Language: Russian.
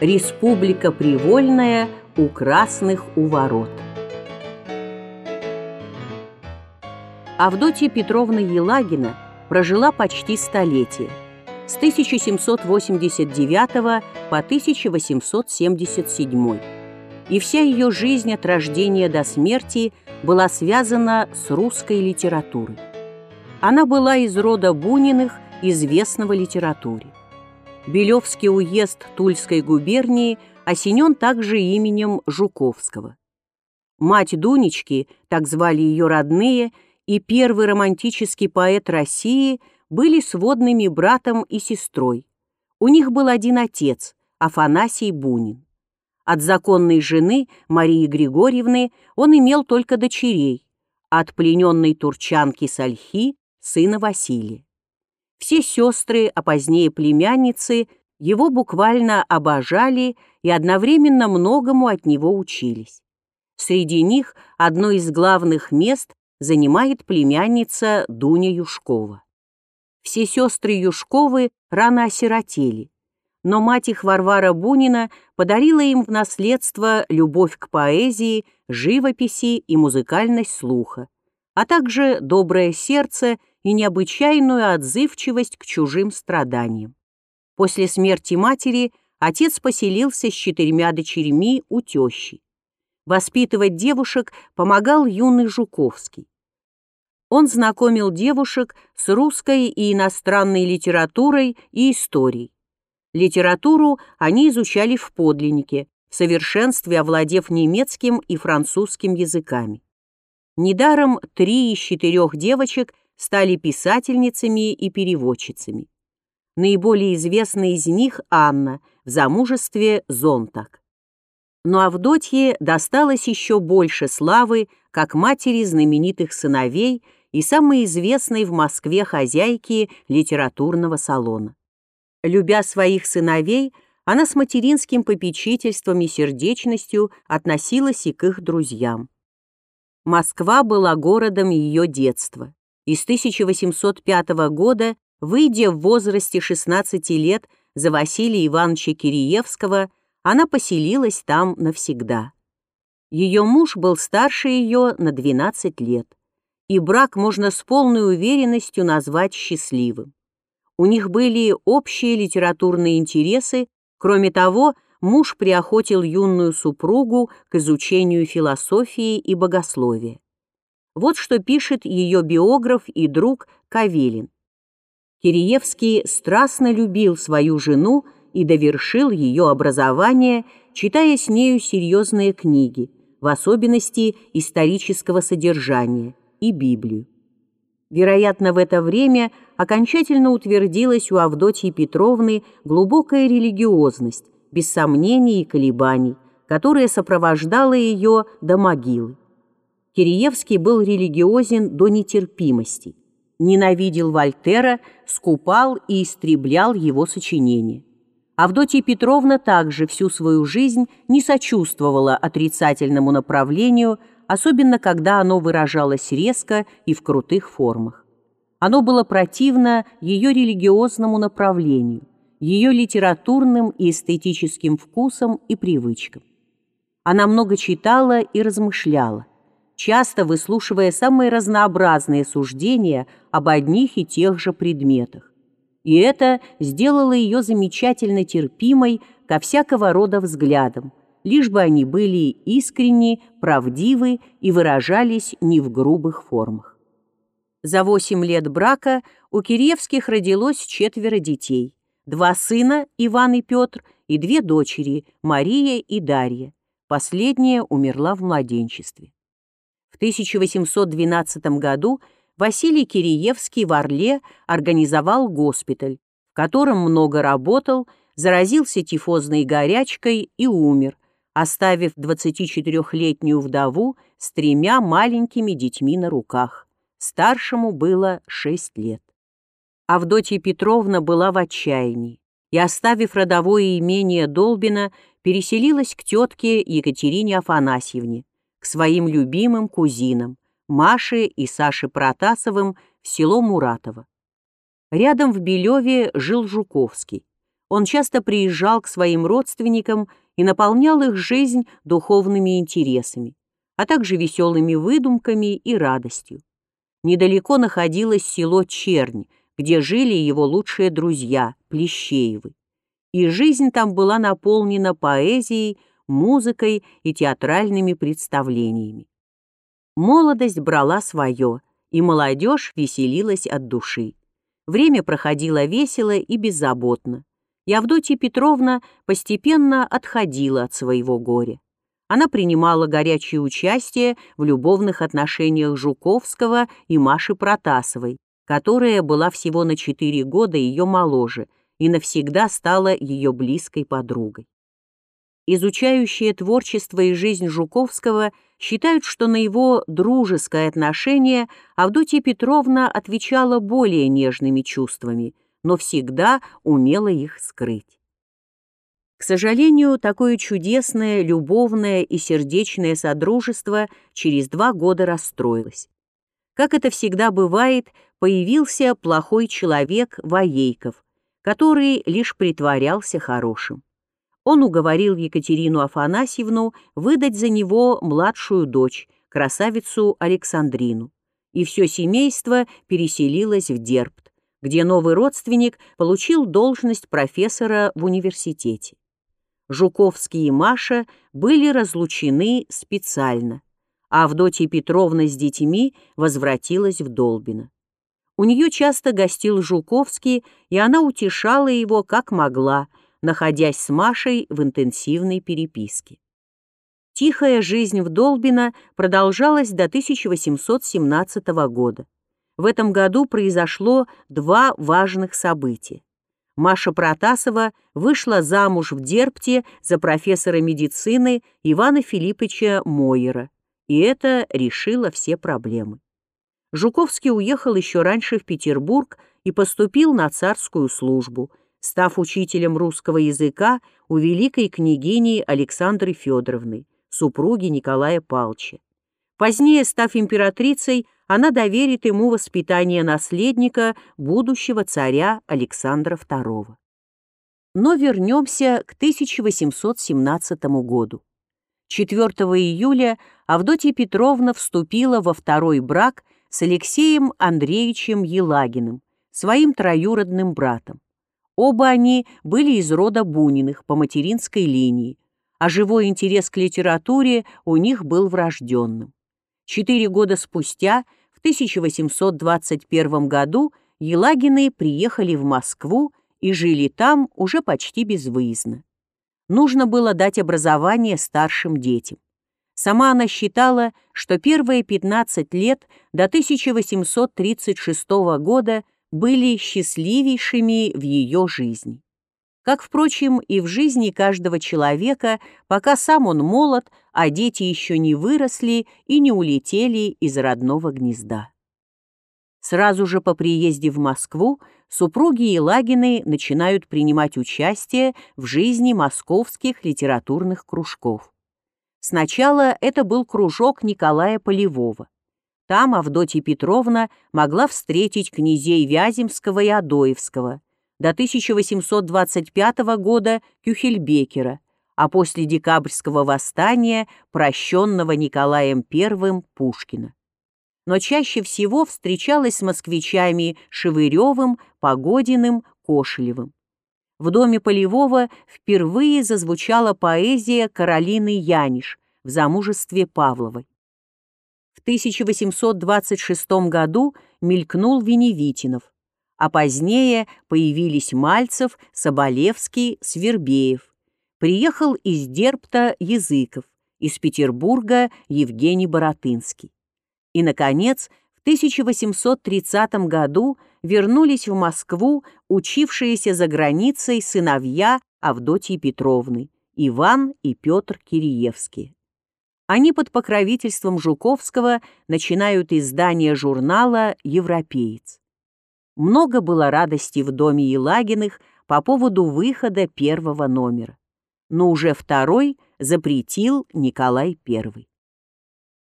Республика Привольная у красных у ворот. Авдотья Петровна Елагина прожила почти столетие с 1789 по 1877 и вся ее жизнь от рождения до смерти была связана с русской литературой. Она была из рода Буниных, известного литературе. Белевский уезд Тульской губернии осенен также именем Жуковского. Мать Дунечки, так звали ее родные, и первый романтический поэт России были сводными братом и сестрой. У них был один отец, Афанасий Бунин. От законной жены Марии Григорьевны он имел только дочерей, от плененной турчанки Сальхи – сына Василия. Все сестры, а позднее племянницы, его буквально обожали и одновременно многому от него учились. Среди них одно из главных мест занимает племянница Дуня Юшкова. Все сестры Юшковы рано осиротели, но мать их Варвара Бунина подарила им в наследство любовь к поэзии, живописи и музыкальность слуха, а также доброе сердце и необычайную отзывчивость к чужим страданиям. После смерти матери отец поселился с четырьмя дочерьми у тещи. Воспитывать девушек помогал юный Жуковский. Он знакомил девушек с русской и иностранной литературой и историей. Литературу они изучали в подлиннике, в совершенстве овладев немецким и французским языками. Недаром три из четырех девочек стали писательницами и переводчицами. Наиболее известная из них Анна, в замужестве Зонтак. Но Авдотье досталось еще больше славы, как матери знаменитых сыновей и самой известной в Москве хозяйки литературного салона. Любя своих сыновей, она с материнским попечительством и сердечностью относилась и к их друзьям. Москва была городом ее детства, и с 1805 года, выйдя в возрасте 16 лет за Василия Ивановича Киреевского, она поселилась там навсегда. Ее муж был старше ее на 12 лет, и брак можно с полной уверенностью назвать счастливым. У них были общие литературные интересы, кроме того, муж приохотил юную супругу к изучению философии и богословия. Вот что пишет ее биограф и друг Кавелин. Киреевский страстно любил свою жену и довершил ее образование, читая с нею серьезные книги, в особенности исторического содержания, и Библию. Вероятно, в это время окончательно утвердилась у Авдотьи Петровны глубокая религиозность, без сомнений и колебаний, которая сопровождала ее до могилы. Киреевский был религиозен до нетерпимости, ненавидел Вольтера, скупал и истреблял его сочинения. Авдотья Петровна также всю свою жизнь не сочувствовала отрицательному направлению, особенно когда оно выражалось резко и в крутых формах. Оно было противно ее религиозному направлению, ее литературным и эстетическим вкусам и привычкам. Она много читала и размышляла, часто выслушивая самые разнообразные суждения об одних и тех же предметах. И это сделало ее замечательно терпимой ко всякого рода взглядам, лишь бы они были искренни, правдивы и выражались не в грубых формах. За восемь лет брака у Киреевских родилось четверо детей. Два сына, Иван и Петр, и две дочери, Мария и Дарья. Последняя умерла в младенчестве. В 1812 году Василий Киреевский в Орле организовал госпиталь, в котором много работал, заразился тифозной горячкой и умер, оставив 24-летнюю вдову с тремя маленькими детьми на руках. Старшему было 6 лет. Авдотья Петровна была в отчаянии и, оставив родовое имение Долбина, переселилась к тетке Екатерине Афанасьевне, своим любимым кузинам, Маше и Саше Протасовым в село Муратово. Рядом в Белеве жил Жуковский. Он часто приезжал к своим родственникам и наполнял их жизнь духовными интересами, а также веселыми выдумками и радостью. Недалеко находилось село Чернь, где жили его лучшие друзья, Плещеевы. И жизнь там была наполнена поэзией, музыкой и театральными представлениями. Молодость брала свое, и молодежь веселилась от души. Время проходило весело и беззаботно и Авдотья Петровна постепенно отходила от своего горя. Она принимала горячее участие в любовных отношениях Жуковского и Маши Протасовой, которая была всего на четыре года ее моложе и навсегда стала ее близкой подругой. Изучающие творчество и жизнь Жуковского считают, что на его дружеское отношение Авдотья Петровна отвечала более нежными чувствами – но всегда умела их скрыть. К сожалению, такое чудесное, любовное и сердечное содружество через два года расстроилось. Как это всегда бывает, появился плохой человек Воейков, который лишь притворялся хорошим. Он уговорил Екатерину Афанасьевну выдать за него младшую дочь, красавицу Александрину, и все семейство переселилось в Дербт, где новый родственник получил должность профессора в университете. Жуковский и Маша были разлучены специально, а Авдотья Петровна с детьми возвратилась в Долбино. У нее часто гостил Жуковский, и она утешала его как могла, находясь с Машей в интенсивной переписке. Тихая жизнь в Долбино продолжалась до 1817 года в этом году произошло два важных события. Маша Протасова вышла замуж в Дерпте за профессора медицины Ивана Филипповича Мойера, и это решило все проблемы. Жуковский уехал еще раньше в Петербург и поступил на царскую службу, став учителем русского языка у великой княгини Александры Федоровны, супруги Николая Палча. Позднее, став императрицей, она доверит ему воспитание наследника будущего царя Александра II. Но вернемся к 1817 году. 4 июля Авдотья Петровна вступила во второй брак с Алексеем Андреевичем Елагиным, своим троюродным братом. Оба они были из рода Буниных по материнской линии, а живой интерес к литературе у них был врожденным. Четыре года спустя, в 1821 году, Елагины приехали в Москву и жили там уже почти безвыездно. Нужно было дать образование старшим детям. Сама она считала, что первые 15 лет до 1836 года были счастливейшими в ее жизни как, впрочем, и в жизни каждого человека, пока сам он молод, а дети еще не выросли и не улетели из родного гнезда. Сразу же по приезде в Москву супруги Елагины начинают принимать участие в жизни московских литературных кружков. Сначала это был кружок Николая Полевого. Там Авдотья Петровна могла встретить князей Вяземского и Адоевского, до 1825 года Кюхельбекера, а после декабрьского восстания прощенного Николаем I Пушкина. Но чаще всего встречалась с москвичами Шевыревым, Погодиным, Кошелевым. В доме Полевого впервые зазвучала поэзия Каролины Яниш в замужестве Павловой. В 1826 году мелькнул Веневитинов – а позднее появились Мальцев, Соболевский, Свербеев. Приехал из Дерпта Языков, из Петербурга Евгений Боротынский. И, наконец, в 1830 году вернулись в Москву учившиеся за границей сыновья Авдотьи Петровны, Иван и Петр Киреевские. Они под покровительством Жуковского начинают издание журнала «Европеец». Много было радости в доме Елагиных по поводу выхода первого номера. Но уже второй запретил Николай I.